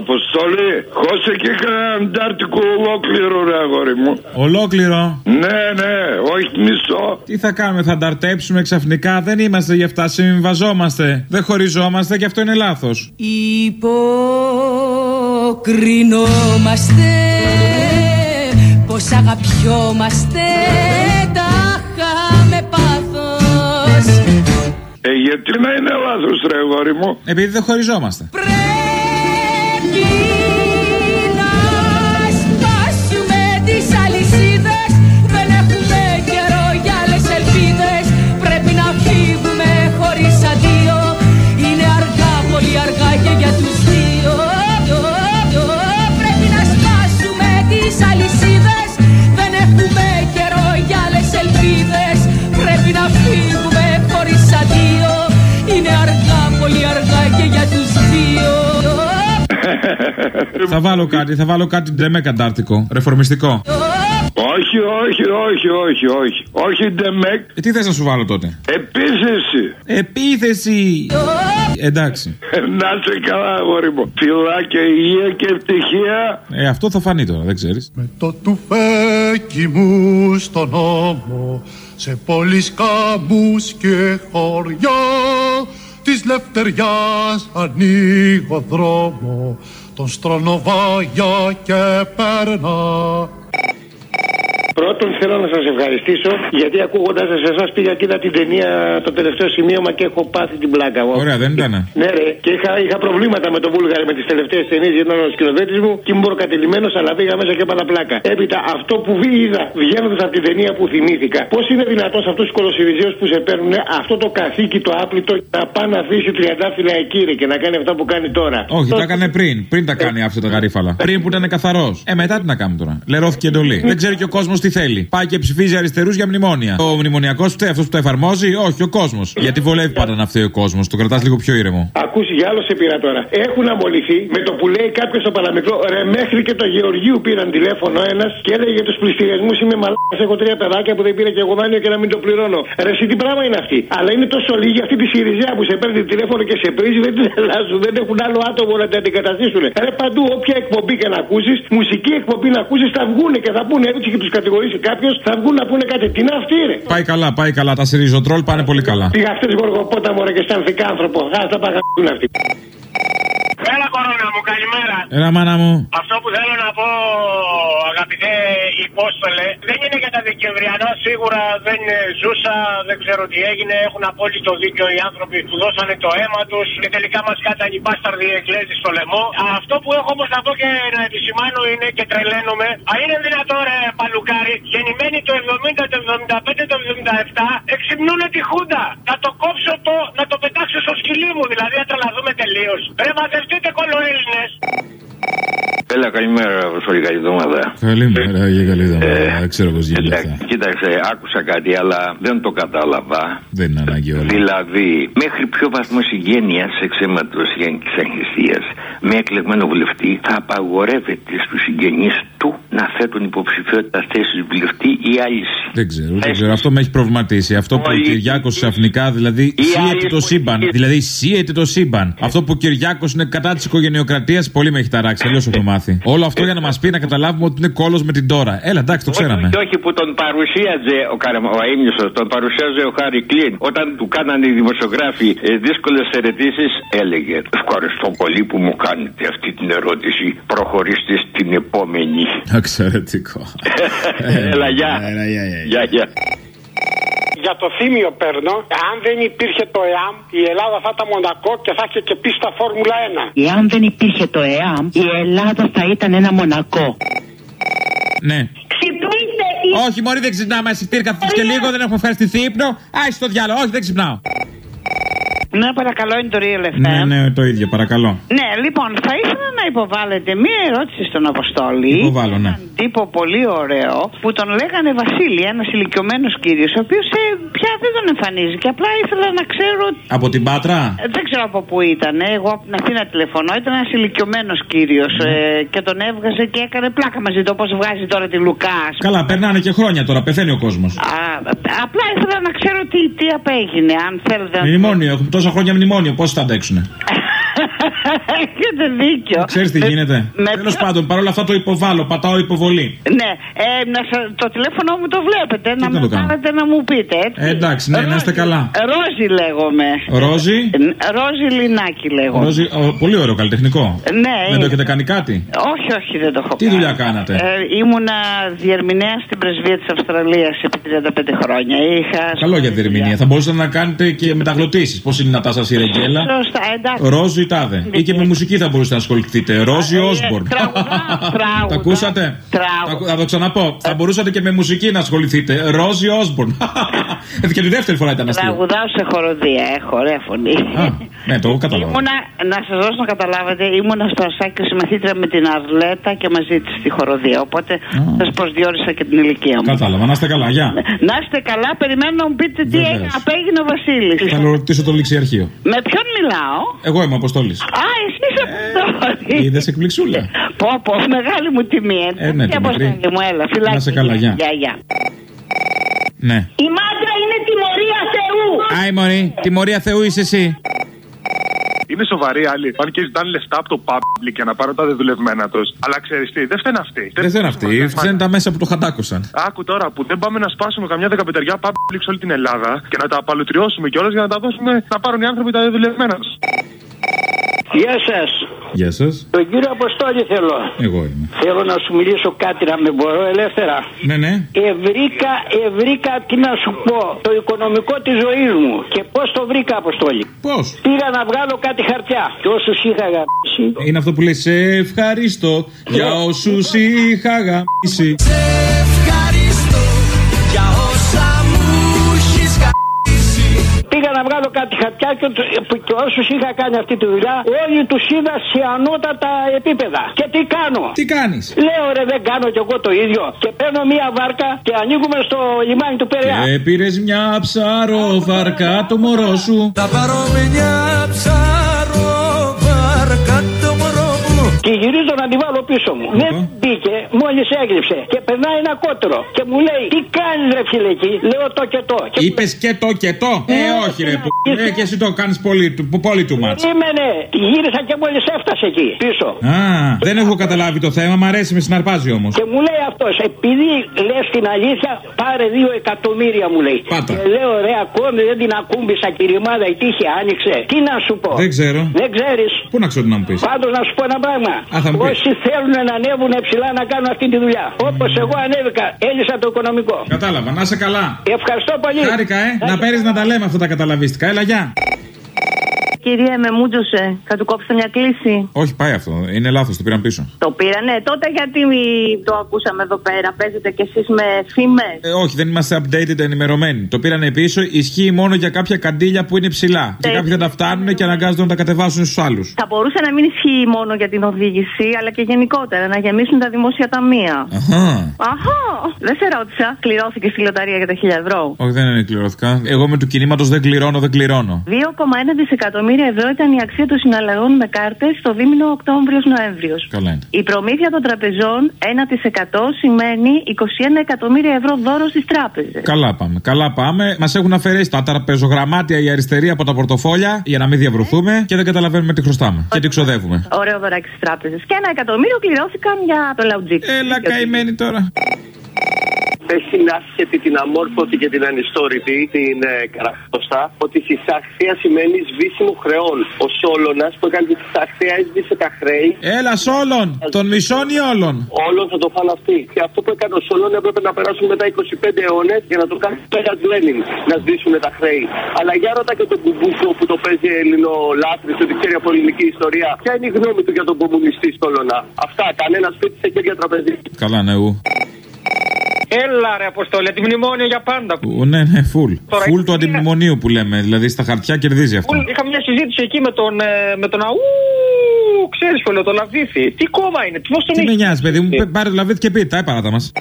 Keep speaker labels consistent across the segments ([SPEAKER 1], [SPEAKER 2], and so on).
[SPEAKER 1] Αποστολή, χώσε και κανένα αντάρτικο ολόκληρο, ρε αγόρι μου.
[SPEAKER 2] Ολόκληρο;
[SPEAKER 1] Ναι, ναι, όχι μισό.
[SPEAKER 2] Τι θα κάνουμε, θα ανταρτέψουμε ξαφνικά; Δεν είμαστε γι' αυτά, συμβιβαζόμαστε. Δεν χωριζόμαστε και αυτό είναι λάθος.
[SPEAKER 3] Υποκρινόμαστε πως αγαπιόμαστε τα χάμε πάθος
[SPEAKER 1] Ε, γιατί να είναι λάθος, ρε αγόρι μου;
[SPEAKER 2] Επειδή δεν χωριζόμαστε.
[SPEAKER 3] Πρέπει να
[SPEAKER 2] θα βάλω κάτι, θα βάλω κάτι ντεμέ αντάρτικο. Ρεφορμιστικό.
[SPEAKER 1] Όχι, όχι, όχι, όχι, όχι. Όχι, ντεμεκ.
[SPEAKER 2] Ε, τι θες να σου βάλω τότε;
[SPEAKER 1] Επίθεση.
[SPEAKER 2] Επίθεση. Εντάξει.
[SPEAKER 1] να σε καλά, αγόρι μου. Φιλάκια, υγεία και ευτυχία.
[SPEAKER 2] Ε, αυτό θα φανεί τώρα, δεν ξέρεις.
[SPEAKER 4] Με το τουφέκι μου στον νόμο σε πόλεις κάμπους και χωριά της λευτεριάς ανοίγω δρόμο τον στρονοβάγια και περνά
[SPEAKER 5] Πρώτον, θέλω να σας ευχαριστήσω γιατί ακούγοντας σε εσάς πήγα και είδα την ταινία το τελευταίο σημείωμα και έχω πάθει την πλάκα μου.
[SPEAKER 2] Ωραία, δεν ήταν.
[SPEAKER 5] Ναι, ρε, και είχα, είχα προβλήματα με τον Βούλγαρη με τις τελευταίες ταινίες γιατί ήταν ο σκηνοθέτης μου και ήμουν προκατελημένο, αλλά πήγα μέσα και έπαθα πλάκα. Έπειτα, αυτό που είδα βγαίνοντας από την ταινία που θυμήθηκα, πώς είναι δυνατόν σε αυτού του κολοσυριζέου που σε παίρνουν αυτό το καθήκη το άπλητο να πάει να αφήσει τριαντάφυλλα εκεί ρε, και να κάνει αυτά που κάνει τώρα.
[SPEAKER 2] Όχι, τα έκανε πριν. Πριν τα κάνει αυτά τα γαρίφαλα. Πριν που ήταν καθαρός. Ε, μετά τι να κάνουμε τώρα. Λερώθηκε εντολή. Δεν ξέρει και ο κόσμος τι θέλει. Πάει και ψηφίζει αριστερούς για μνημόνια. Ο μνημονιακός φταίει αυτός που το εφαρμόζει, όχι ο κόσμος. Γιατί βολεύει πάντα να φταίει ο κόσμος. Το κρατάς λίγο πιο ήρεμο.
[SPEAKER 5] Ακούσει για άλλο σε πήρα τώρα. Έχουν αμολυθεί με το που λέει κάποιος στο παραμικρό. Ρε, μέχρι και το Γεωργίου πήραν τηλέφωνο ένας και έλεγε για τους πληστηριασμούς. Είμαι μαλάκας. Έχω τρία παιδάκια που δεν πήρα και εγώ δάνειο και να μην το πληρώνω. Ρε, εσύ τι πράγμα είναι αυτή; Αλλά είναι τόσο λίγη αυτή της Σιριζέα που σε παίρνει τηλέφωνο και σε πρίζει. Δεν την αλλάζουν. Δεν έχουν άλλο άτομο να την αντικαταστήσουν. Ρε, παντού όποια εκπομπή και να ακούσεις, μουσική εκπομπή να ακούσεις, θα βγουν και θα πούνε έτσι και τους κατηγορήσει κάποιος, θα βγουν να πούνε κάτι. Τι είναι αυτή, ρε;
[SPEAKER 2] Πάει καλά, πάει καλά. Τα σιριζοτρόλ πάνε πολύ καλά.
[SPEAKER 5] Πήγα χτε γοργοπόταμο ρε και στανθικά άνθρωπο. Α τα παγακούν αυτοί.
[SPEAKER 6] Έλα κορώνα μου, καλημέρα.
[SPEAKER 2] Έλα, μάνα μου.
[SPEAKER 6] Αυτό που θέλω να πω, αγαπητέ υπόστολε, δεν είναι για τα Δεκεμβριανά. Σίγουρα δεν ζούσα, δεν ξέρω τι έγινε. Έχουν απόλυτο δίκιο οι άνθρωποι που δώσανε το αίμα τους και τελικά μας κάτανε οι μπάσταρδοι εκλέζοι στο λαιμό. Αυτό που έχω όμως να πω και να επισημάνω είναι και τρελαίνομαι. Α, είναι δυνατό ρε παλουκάρι, γεννημένοι το 70, το 75, το 77, εξυμνούν τη Χούντα. Να το κόψω το, να το πετάξω στο σκυλί μου, δηλαδή να τρελαθούμε τελείως. Ρε metiste con lo del
[SPEAKER 7] Έλα, καλημέρα, Αποστολή, καλή εβδομάδα.
[SPEAKER 2] Καλημέρα, για καλή εβδομάδα. Δεν ξέρω πώς γίνεται
[SPEAKER 7] Εντάξει,
[SPEAKER 2] αυτά.
[SPEAKER 7] κοίταξε, άκουσα κάτι, αλλά δεν το κατάλαβα.
[SPEAKER 2] Δεν είναι ανάγκη όλα.
[SPEAKER 7] Δηλαδή, μέχρι ποιο βαθμό συγγένειας εξαίματος γενική αχρηστία με εκλεγμένο βουλευτή θα απαγορεύεται στους συγγενείς του να θέτουν υποψηφιότητα θέση βουλευτή ή άλυση.
[SPEAKER 2] Δεν ξέρω, δεν ξέρω. Αυτό με έχει προβληματίσει. Αυτό που ο
[SPEAKER 7] Όλοι-
[SPEAKER 2] Κυριάκος ξαφνικά δηλαδή
[SPEAKER 7] Οι
[SPEAKER 2] σύεται
[SPEAKER 7] άλλοι
[SPEAKER 2] το
[SPEAKER 7] που-
[SPEAKER 2] σύμπαν. Δηλαδή σύεται το σύμπαν. Αυτό που ο Κυριάκος είναι κατά της οικογενειοκρατίας πολύ με έχει ταράξει. Αλλιώ έχω μάθει. Όλο αυτό για να μας πει να καταλάβουμε ότι είναι κόλος με την τώρα. Έλα, εντάξει, το ξέραμε.
[SPEAKER 7] Και όχι που τον παρουσίαζε ο, Καρα... ο Αίμνησος, τον παρουσίαζε ο Χάρη Κλίν. Όταν του κάνανε οι δημοσιογράφοι ε, δύσκολες ερετήσεις, έλεγε Ευχαριστώ πολύ που μου κάνετε αυτή την ερώτηση. Προχωρήστε στην επόμενη.
[SPEAKER 2] Εξαιρετικό.
[SPEAKER 7] Έλα, γεια.
[SPEAKER 2] Έλα, γεια, γεια.
[SPEAKER 7] Γεια, γεια.
[SPEAKER 8] Για το θύμιο παίρνω. Αν δεν υπήρχε το ΕΑΜ, η Ελλάδα θα ήταν μονακό και θα είχε και πίστα Φόρμουλα 1.
[SPEAKER 9] Εάν δεν υπήρχε το ΕΑΜ, η Ελλάδα θα ήταν ένα μονακό.
[SPEAKER 2] Ναι.
[SPEAKER 10] Ξυπνήστε!
[SPEAKER 2] Όχι, Μωρή, δεν ξυπνάμε. Εσύ πήρκα και λίγο, δεν έχουμε ευχαριστηθεί ύπνο. Άι στο διάλογο, όχι, δεν ξυπνάω.
[SPEAKER 11] Ναι, παρακαλώ, είναι το Real FM.
[SPEAKER 2] Ναι, ναι, το ίδιο, παρακαλώ.
[SPEAKER 11] Ναι, λοιπόν, θα ήθελα να υποβάλλετε μία ερώτηση στον Αποστόλη.
[SPEAKER 2] Υποβάλλω, ναι.
[SPEAKER 11] Έναν τύπο πολύ ωραίο που τον λέγανε Βασίλη, ένας ηλικιωμένος κύριος, ο οποίος πια δεν τον εμφανίζει. Και απλά ήθελα να ξέρω.
[SPEAKER 2] Από την Πάτρα;
[SPEAKER 11] ε, Δεν ξέρω από πού ήταν. Εγώ από την Αθήνα τηλεφωνώ. Ήταν ένας ηλικιωμένος κύριος
[SPEAKER 2] Ναι.
[SPEAKER 11] ε, και τον έβγαζε και έκανε πλάκα μαζί του όπως βγάζει τώρα τη Λουκά. ας πούμε.
[SPEAKER 2] Καλά, περνάνε και χρόνια τώρα, πεθαίνει ο κόσμος.
[SPEAKER 11] Α, απλά ήθελα να ξέρω τι, τι απέγινε. Αν θέλετε να.
[SPEAKER 2] Μνημόνιο, έχουμε τόσα χρόνια μνημόνιο, πώς θα αντέξουνε;
[SPEAKER 11] Έχετε δίκιο.
[SPEAKER 2] Ξέρεις τι
[SPEAKER 11] Με-
[SPEAKER 2] γίνεται;
[SPEAKER 11] με
[SPEAKER 2] Τέλος
[SPEAKER 11] ποιο-
[SPEAKER 2] πάντων, παρόλα αυτά το υποβάλλω. Πατάω υποβολή.
[SPEAKER 11] Ναι, ε, να σα- το τηλέφωνο μου το βλέπετε. να
[SPEAKER 2] να
[SPEAKER 11] με
[SPEAKER 2] το κάνω;
[SPEAKER 11] πάρετε να μου πείτε. Έτσι.
[SPEAKER 2] Ε, εντάξει, ναι, να είστε καλά.
[SPEAKER 11] Ρόζι λέγομαι.
[SPEAKER 2] Ρόζι;
[SPEAKER 11] Ε, Ρόζι Λινάκη λέγομαι.
[SPEAKER 2] Ρόζι, ο, πολύ ωραίο καλλιτεχνικό.
[SPEAKER 11] Ναι,
[SPEAKER 2] Δεν το
[SPEAKER 11] είναι.
[SPEAKER 2] έχετε κάνει κάτι;
[SPEAKER 11] Όχι, όχι, δεν το έχω
[SPEAKER 2] Τι
[SPEAKER 11] κάνει.
[SPEAKER 2] δουλειά κάνατε;
[SPEAKER 11] Ε, ήμουνα διερμηνέα στην πρεσβεία της Αυστραλίας επί 35 χρόνια. Είχα...
[SPEAKER 2] Καλό για διερμηνία. Θα μπορούσατε να κάνετε και μεταγλωτήσεις. Πώς είναι η Νατάσα Σιρεγγέλα;
[SPEAKER 11] Σωστά, εντάξει.
[SPEAKER 2] Ρόζι τάδε. Ή και με μουσική θα μπορούσατε να ασχοληθείτε. Ρόζι Όσμπορν.
[SPEAKER 11] τραγουδά.
[SPEAKER 2] Τα ακούσατε;
[SPEAKER 11] Τραγουδά.
[SPEAKER 2] Τα ακού- Θα το ξαναπώ. Θα μπορούσατε και με μουσική να ασχοληθείτε. Ρόζι Όσμπορν. και τη δεύτερη φορά ήταν αστείο.
[SPEAKER 11] Τραγουδάω σε χοροδία, έχω ωραία φωνή.
[SPEAKER 2] Α, ναι, το κατάλαβα.
[SPEAKER 11] Ήμουνα, να σας δώσω να καταλάβετε, ήμουνα στο Ασάκιο συμμαθήτρια με την Αρλέτα και μαζί της στη χοροδία. Οπότε σας προσδιορίσα και την ηλικία μου.
[SPEAKER 2] Κατάλαβα. Να είστε καλά. Γεια.
[SPEAKER 11] Να είστε καλά, περιμένω να μου πείτε τι
[SPEAKER 2] Βεβαίως.
[SPEAKER 11] έγινε, απέγινε ο Βασίλης.
[SPEAKER 2] Θα ρωτήσω το ληξιαρχείο.
[SPEAKER 11] Με ποιον μιλάω;
[SPEAKER 2] Εγώ είμαι Αποστόλης.
[SPEAKER 11] Α, εσύ είσαι Αποστόλη.
[SPEAKER 2] Είδες εκπληξούλα.
[SPEAKER 11] Πω, πω, μεγάλη μου τιμή. Ε,
[SPEAKER 2] Ε, ναι,
[SPEAKER 11] Τι
[SPEAKER 2] τη
[SPEAKER 11] Αποστόλη
[SPEAKER 2] μικρή.
[SPEAKER 11] μου, έλα, φυλάκι.
[SPEAKER 2] Να σε καλά, γεια.
[SPEAKER 11] Γεια, γεια.
[SPEAKER 2] Ναι.
[SPEAKER 3] Η μάντρα είναι τιμωρία Θεού.
[SPEAKER 2] Άι Μωρή, τιμωρία Θεού είσαι εσύ.
[SPEAKER 10] Είναι σοβαροί άλλοι. Πάνε και ζητάνε λεφτά από το public για να πάρουν τα δεδουλευμένα τους. Αλλά ξέρεις τι, δεν φταίνουν αυτοί.
[SPEAKER 2] Δεν θέλουν αυτοί. Φταίνουν τα μέσα που το χαντάκωσαν.
[SPEAKER 10] Άκου τώρα που δεν πάμε να σπάσουμε καμιά δεκαπεντεριά public σε όλη την Ελλάδα και να τα απαλωτριώσουμε κιόλας για να τα δώσουμε να πάρουν οι άνθρωποι τα δεδουλευμένα τους.
[SPEAKER 12] Γεια σας.
[SPEAKER 2] Γεια σας.
[SPEAKER 12] Τον κύριο Αποστόλη θέλω.
[SPEAKER 2] Εγώ είμαι.
[SPEAKER 12] Θέλω να σου μιλήσω κάτι να με μπορώ ελεύθερα.
[SPEAKER 2] Ναι, ναι.
[SPEAKER 12] Ευρήκα, ευρήκα, τι να σου πω, το οικονομικό της ζωής μου. Και πώς το βρήκα, Αποστόλη;
[SPEAKER 2] Πώς;
[SPEAKER 12] Πήγα να βγάλω κάτι χαρτιά. Και όσους είχα γαμίσει.
[SPEAKER 2] Είναι αυτό που λέει Σε ευχαριστώ για όσους είχα γαμίσει.
[SPEAKER 12] Κάτι χαρτιά και, του- που- και όσους είχα κάνει αυτή τη δουλειά, όλοι τους είδα σε ανώτατα επίπεδα. Και τι κάνω;
[SPEAKER 2] Τι κάνεις;
[SPEAKER 12] Λέω ρε, δεν κάνω κι εγώ το ίδιο. Και παίρνω μία βάρκα και ανοίγουμε στο λιμάνι του Περιά.
[SPEAKER 2] Και πήρες μια ψαροβαρκά το μωρό σου.
[SPEAKER 3] Θα πάρω μια ψάρο βάρκα το μωρό μου.
[SPEAKER 12] Και γυρίζω να τη βάλω πίσω μου. Δεν μπήκε, μόλις έγλειψε. Και περνάει ένα κότερο. Και μου λέει, Τι κάνεις ρε φίλε εκεί; Λέω το και το. Και
[SPEAKER 2] Είπες και το και το; Ε, όχι ρε. που- Ε, και εσύ το κάνεις πολύ, του- πολύ του μάτς.
[SPEAKER 12] Περίμενε. Γύρισα και μόλις έφτασε εκεί πίσω.
[SPEAKER 2] Α, δεν έχω καταλάβει το θέμα, μ' αρέσει, με συναρπάζει όμως.
[SPEAKER 12] Και μου λέει αυτός, επειδή λες την αλήθεια, πάρε δύο εκατομμύρια μου λέει.
[SPEAKER 2] Πάτα.
[SPEAKER 12] Και λέω ρε, ακόμη δεν την ακούμπησα και η ρημάδα η τύχη άνοιξε. Τι να σου πω;
[SPEAKER 2] Δεν ξέρω.
[SPEAKER 12] Δεν ξέρεις.
[SPEAKER 2] Πού να ξέρω τι να μου πεις.
[SPEAKER 12] Πάντως να σου πω ένα πράγμα.
[SPEAKER 2] Α, θα μου πεις.
[SPEAKER 12] Όσοι θέλουν να ανέβουν ψηλά να κάνουν αυτή τη δουλειά. Όπως εγώ ανέβηκα, έλυσα το οικονομικό.
[SPEAKER 2] Κατάλαβα, να είσαι καλά.
[SPEAKER 12] Ευχαριστώ πολύ.
[SPEAKER 2] Χάρηκα, ε. Να παίρνεις να τα λέμε αυτά τα καταλαβίστικα. Έλα, γεια.
[SPEAKER 13] Κύριε, με μούτζωσε. Θα του κόψετε μια κλίση;
[SPEAKER 2] Όχι, πάει αυτό. Είναι λάθος, το πήραν πίσω.
[SPEAKER 13] Το πήρανε; Τότε γιατί το ακούσαμε εδώ πέρα; Παίζετε κι εσείς με φήμες;
[SPEAKER 2] Ε, όχι, δεν είμαστε updated ενημερωμένοι. Το πήρανε πίσω, ισχύει μόνο για κάποια καντήλια που είναι ψηλά. Και
[SPEAKER 13] Ε,
[SPEAKER 2] κάποιοι δεν τα φτάνουν και αναγκάζονται να τα κατεβάσουν στους άλλους.
[SPEAKER 13] Θα μπορούσε να μην ισχύει μόνο για την οδήγηση, αλλά και γενικότερα να γεμίσουν τα δημόσια ταμεία.
[SPEAKER 2] Αχά.
[SPEAKER 13] Αχά! Δεν σε ρώτησα. Κληρώθηκε στη λοταρία για τα 1000 ευρώ.
[SPEAKER 2] Όχι, δεν είναι κληρώθηκα. Εγώ με του κινήματος δεν κληρώνω, δεν κληρώνω.
[SPEAKER 13] 2,1 δισεκατομμύρια ευρώ ήταν η αξία των συναλλαγών με κάρτες στο δίμηνο Οκτώβριο-Νοέμβριο.
[SPEAKER 2] Καλά είναι.
[SPEAKER 13] Η προμήθεια των τραπεζών 1% σημαίνει 21 εκατομμύρια ευρώ δώρο στις τράπεζες.
[SPEAKER 2] Καλά πάμε. Καλά πάμε. Μας έχουν αφαιρέσει τα τραπεζογραμμάτια η αριστερή από τα πορτοφόλια για να μην διαβρωθούμε και δεν καταλαβαίνουμε τι χρωστάμε και τι ξοδεύουμε.
[SPEAKER 13] Ωραίο δωράκι στις τράπεζες. Και ένα εκατομμύριο κληρώθηκαν για το λαουτζίκ.
[SPEAKER 2] Έλα, καημένη τώρα.
[SPEAKER 14] Πες στην άσχετη, την αμόρφωτη και την ανιστόρητη, την ε, καραχτωστά, ότι συσαχθία σημαίνει σβήσιμο χρεών. Ο Σόλωνας που έκανε τη συσαχθία έσβησε τα χρέη.
[SPEAKER 2] Έλα, σ' όλων. Των μισών ή όλων;
[SPEAKER 14] Όλων θα το φάνε αυτοί. Και αυτό που έκανε ο Σόλων έπρεπε να περάσουν μετά 25 αιώνες για να το κάνει πέρα του Λένιν. Να σβήσουν τα χρέη. Αλλά για ρώτα και τον Κουμπούκο που το παίζει Ελληνολάτρη, ότι ξέρει από ελληνική ιστορία. Ποια είναι η γνώμη του για τον κομμουνιστή Σόλωνα. Αυτά. Κανένα σπίτι σε χέρια τραπεζί.
[SPEAKER 2] Καλά, ναι, ου.
[SPEAKER 15] Έλα ρε Αποστόλη, τη μνημόνιο για πάντα.
[SPEAKER 2] Ου, Ναι, ναι, φουλ.
[SPEAKER 15] Τώρα,
[SPEAKER 2] Φουλ του
[SPEAKER 15] είναι-
[SPEAKER 2] αντιμνημονίου που λέμε. Δηλαδή στα χαρτιά κερδίζει αυτό.
[SPEAKER 15] Είχα μια συζήτηση εκεί με τον, ε, με τον αού, ξέρεις φίλε, τον Λαβίθι. Τι κόμμα είναι, πώς τον
[SPEAKER 2] Τι με
[SPEAKER 15] έχει.
[SPEAKER 2] νοιάζει, παιδί μου, πε- πάρε το λαβίδι και πει, τα έπαρατα μας.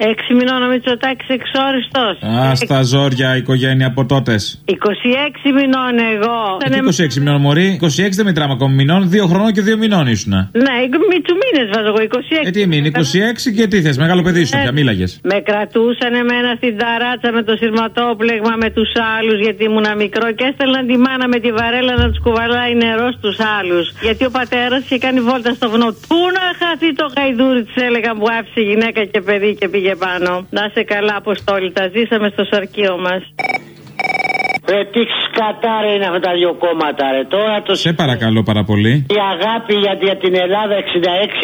[SPEAKER 16] Έξι μηνών ο Μητσοτάκης εξόριστος.
[SPEAKER 2] Α, στα ζόρια οικογένεια από τότες.
[SPEAKER 16] 26 μηνών εγώ.
[SPEAKER 2] Γιατί 26 μηνών, Μωρή; 26 δεν μετράμε ακόμα μηνών. Δύο χρονών και δύο μηνών ήσουν.
[SPEAKER 16] Ναι, μητσου μήνες βάζω εγώ 26.
[SPEAKER 2] Ε, τι μείνει, 26 και τι θες, μεγάλο παιδί σου,
[SPEAKER 16] Ε,
[SPEAKER 2] πια μίλαγες.
[SPEAKER 16] Με κρατούσαν εμένα στην ταράτσα με το σειρματόπλεγμα με τους άλλους γιατί ήμουν μικρό και έστελναν τη μάνα με τη βαρέλα να τους κουβαλάει νερό στους άλλους. Γιατί ο πατέρας είχε κάνει βόλτα στο βουνό. Πού να χαθεί το γαϊδούρι, της έλεγαν που άφησε γυναίκα και παιδί και πήγε πάνω. Να σε καλά, Αποστόλη, τα ζήσαμε στο σαρκείο μας.
[SPEAKER 17] Ρε τι σκατά ρε είναι αυτά τα δύο κόμματα ρε. Τώρα το
[SPEAKER 2] Σε παρακαλώ πάρα πολύ.
[SPEAKER 17] Η αγάπη για, για την Ελλάδα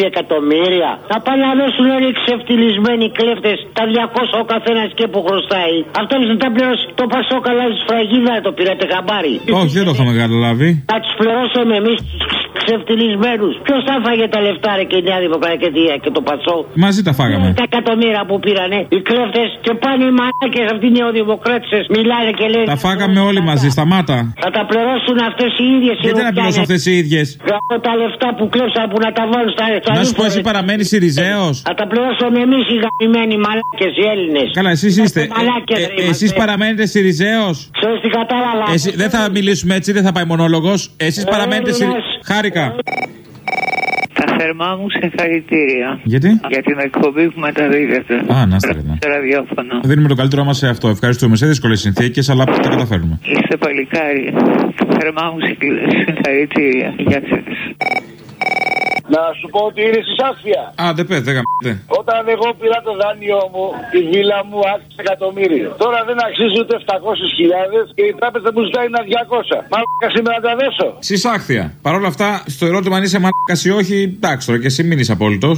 [SPEAKER 17] 66 εκατομμύρια. Θα πάνε να δώσουν όλοι οι ξεφτυλισμένοι κλέφτες τα 200 ο καθένας και που χρωστάει. Αυτό θα τα πληρώσει. Το πασό καλά τη φραγίδα το πήρατε χαμπάρι.
[SPEAKER 2] Όχι, δεν το είχαμε καταλάβει.
[SPEAKER 17] Θα τους πληρώσουμε εμείς τους ξεφτυλισμένους. Ποιος θα φάγε τα λεφτά ρε και η Νέα Δημοκρατία και το πασό;
[SPEAKER 2] Μαζί τα φάγαμε.
[SPEAKER 17] Τα εκατομμύρια που πήρανε οι κλέφτες και πάνε οι μαλάκες αυτοί οι νεοδημοκράτε. Μιλάνε και λένε.
[SPEAKER 2] Τα φάγαμε όλοι μαζί, σταμάτα.
[SPEAKER 17] Θα τα πληρώσουν αυτές οι ίδιες
[SPEAKER 2] Γιατί να πληρώσω αυτές οι ίδιες;
[SPEAKER 17] Γράφω τα λεφτά που κλέψαν που να τα βάλουν στα στα
[SPEAKER 2] Να σου πω,
[SPEAKER 17] ρούχα,
[SPEAKER 2] εσύ
[SPEAKER 17] ρε.
[SPEAKER 2] παραμένεις Σιριζέος;
[SPEAKER 17] Θα τα πληρώσουμε εμείς οι γαμημένοι μαλάκες οι Έλληνες.
[SPEAKER 2] Καλά, εσείς είστε.
[SPEAKER 17] μαλάκες, ρε,
[SPEAKER 2] Εσεί
[SPEAKER 17] είμαστε.
[SPEAKER 2] παραμένετε Σιριζέος;
[SPEAKER 17] Ξέρεις τι κατάλαβα.
[SPEAKER 2] Εσύ, δεν θα μιλήσουμε έτσι, δεν θα πάει μονόλογος. Εσείς παραμένετε
[SPEAKER 17] Έλληνες.
[SPEAKER 2] Σιριζέο. Χάρηκα.
[SPEAKER 3] Τα θερμά μου συγχαρητήρια.
[SPEAKER 2] Γιατί;
[SPEAKER 3] Για την εκπομπή που μεταδίδεται.
[SPEAKER 2] Α, να είστε καλά.
[SPEAKER 3] Στο ραδιόφωνο.
[SPEAKER 2] Δίνουμε το καλύτερό μας σε αυτό. Ευχαριστούμε. Σε δύσκολες συνθήκες, αλλά τα καταφέρνουμε.
[SPEAKER 3] Είστε παλικάρι. Τα θερμά μου συγχαρητήρια. Γεια σας.
[SPEAKER 18] Να σου πω ότι είναι συσάφια.
[SPEAKER 2] Α, δεν πες, δεν γαμπάτε.
[SPEAKER 18] Όταν εγώ πήρα το δάνειό μου, η βίλα μου άξιζε εκατομμύριο. Τώρα δεν αξίζει ούτε 700.000 και η τράπεζα μου ζητάει ένα 200. Μαλάκα σήμερα να τα δέσω.
[SPEAKER 2] Συσάχθεια. Παρ' όλα αυτά, στο ερώτημα αν είσαι μαλάκα ή όχι, εντάξει τώρα και εσύ μην είσαι απόλυτος.